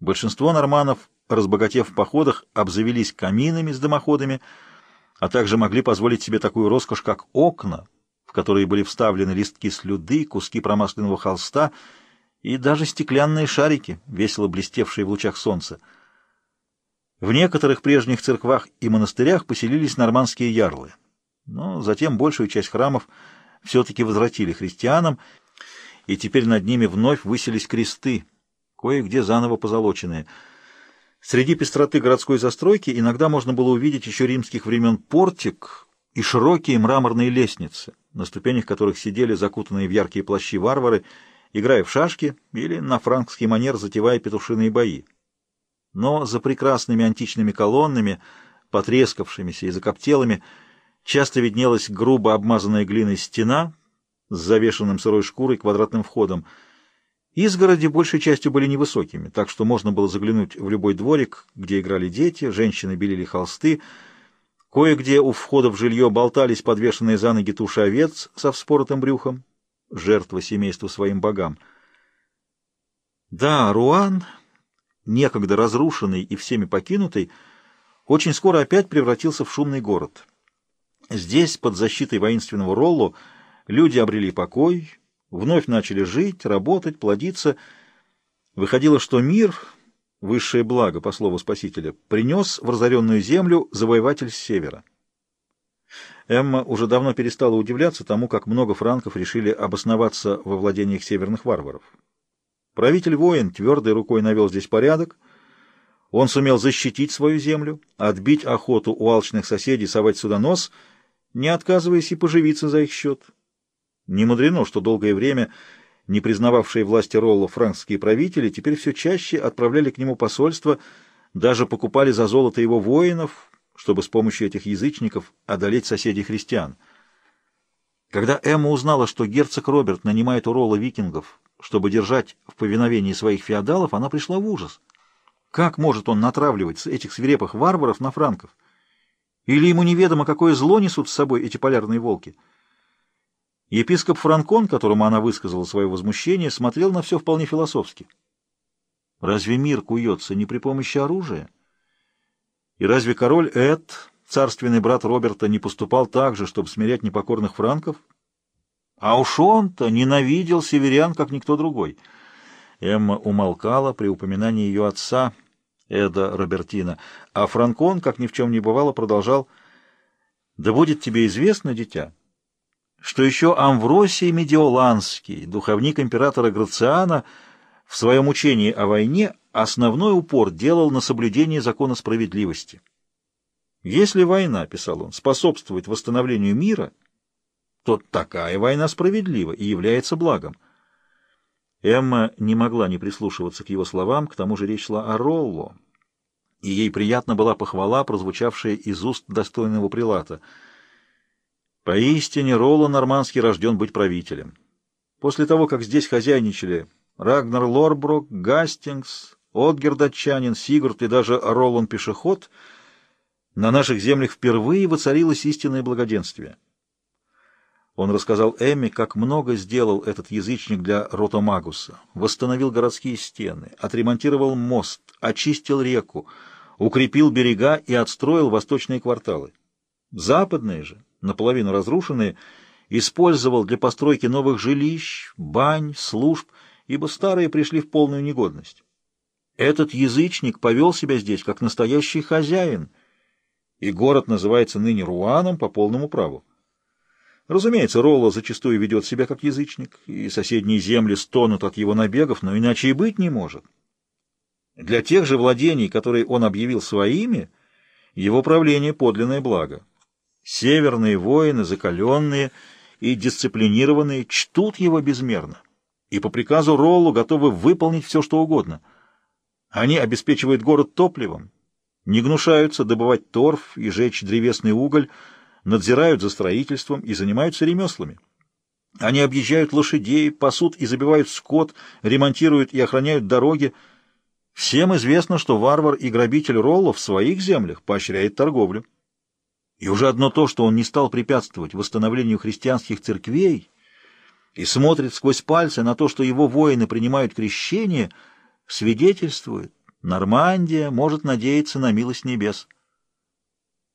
Большинство норманов, разбогатев в походах, обзавелись каминами с дымоходами, а также могли позволить себе такую роскошь, как окна, в которые были вставлены листки слюды, куски промасленного холста и даже стеклянные шарики, весело блестевшие в лучах солнца. В некоторых прежних церквах и монастырях поселились нормандские ярлы, но затем большую часть храмов все-таки возвратили христианам, и теперь над ними вновь высились кресты, кое-где заново позолоченные. Среди пестроты городской застройки иногда можно было увидеть еще римских времен портик и широкие мраморные лестницы, на ступенях которых сидели закутанные в яркие плащи варвары, играя в шашки или на франкский манер затевая петушиные бои. Но за прекрасными античными колоннами, потрескавшимися и закоптелыми, часто виднелась грубо обмазанная глиной стена с завешенным сырой шкурой квадратным входом — Изгороди большей частью были невысокими, так что можно было заглянуть в любой дворик, где играли дети, женщины белили холсты. Кое-где у входа в жилье болтались подвешенные за ноги туши овец со вспоротым брюхом, жертва семейству своим богам. Да, Руан, некогда разрушенный и всеми покинутый, очень скоро опять превратился в шумный город. Здесь, под защитой воинственного Роллу, люди обрели покой, вновь начали жить, работать, плодиться. Выходило, что мир, высшее благо, по слову Спасителя, принес в разоренную землю завоеватель с севера. Эмма уже давно перестала удивляться тому, как много франков решили обосноваться во владениях северных варваров. Правитель-воин твердой рукой навел здесь порядок, он сумел защитить свою землю, отбить охоту у алчных соседей совать сюда нос, не отказываясь и поживиться за их счет. Не мудрено, что долгое время не признававшие власти Ролла франкские правители теперь все чаще отправляли к нему посольства, даже покупали за золото его воинов, чтобы с помощью этих язычников одолеть соседей христиан. Когда Эмма узнала, что герцог Роберт нанимает у Ролла викингов, чтобы держать в повиновении своих феодалов, она пришла в ужас. Как может он натравливать этих свирепых варваров на франков? Или ему неведомо, какое зло несут с собой эти полярные волки? Епископ Франкон, которому она высказала свое возмущение, смотрел на все вполне философски. Разве мир куется не при помощи оружия? И разве король Эд, царственный брат Роберта, не поступал так же, чтобы смирять непокорных франков? А уж он-то ненавидел северян, как никто другой. Эмма умолкала при упоминании ее отца, Эда Робертина, а Франкон, как ни в чем не бывало, продолжал «Да будет тебе известно, дитя» что еще Амвросий Медиоланский, духовник императора Грациана, в своем учении о войне основной упор делал на соблюдение закона справедливости. Если война, писал он, способствует восстановлению мира, то такая война справедлива и является благом. Эмма не могла не прислушиваться к его словам, к тому же речь шла о Ролло, и ей приятна была похвала, прозвучавшая из уст достойного прилата — Поистине Ролло Нормандский рожден быть правителем. После того, как здесь хозяйничали Рагнар Лорброк, Гастингс, Отгер датчанин, Сигурд и даже Ролан Пешеход, на наших землях впервые воцарилось истинное благоденствие. Он рассказал Эмми, как много сделал этот язычник для Ротомагуса, восстановил городские стены, отремонтировал мост, очистил реку, укрепил берега и отстроил восточные кварталы. Западные же наполовину разрушенные, использовал для постройки новых жилищ, бань, служб, ибо старые пришли в полную негодность. Этот язычник повел себя здесь как настоящий хозяин, и город называется ныне Руаном по полному праву. Разумеется, Ролло зачастую ведет себя как язычник, и соседние земли стонут от его набегов, но иначе и быть не может. Для тех же владений, которые он объявил своими, его правление — подлинное благо. Северные воины, закаленные и дисциплинированные, чтут его безмерно и по приказу Роллу готовы выполнить все, что угодно. Они обеспечивают город топливом, не гнушаются добывать торф и жечь древесный уголь, надзирают за строительством и занимаются ремеслами. Они объезжают лошадей, пасут и забивают скот, ремонтируют и охраняют дороги. Всем известно, что варвар и грабитель Ролло в своих землях поощряет торговлю. И уже одно то, что он не стал препятствовать восстановлению христианских церквей и смотрит сквозь пальцы на то, что его воины принимают крещение, свидетельствует, Нормандия может надеяться на милость небес.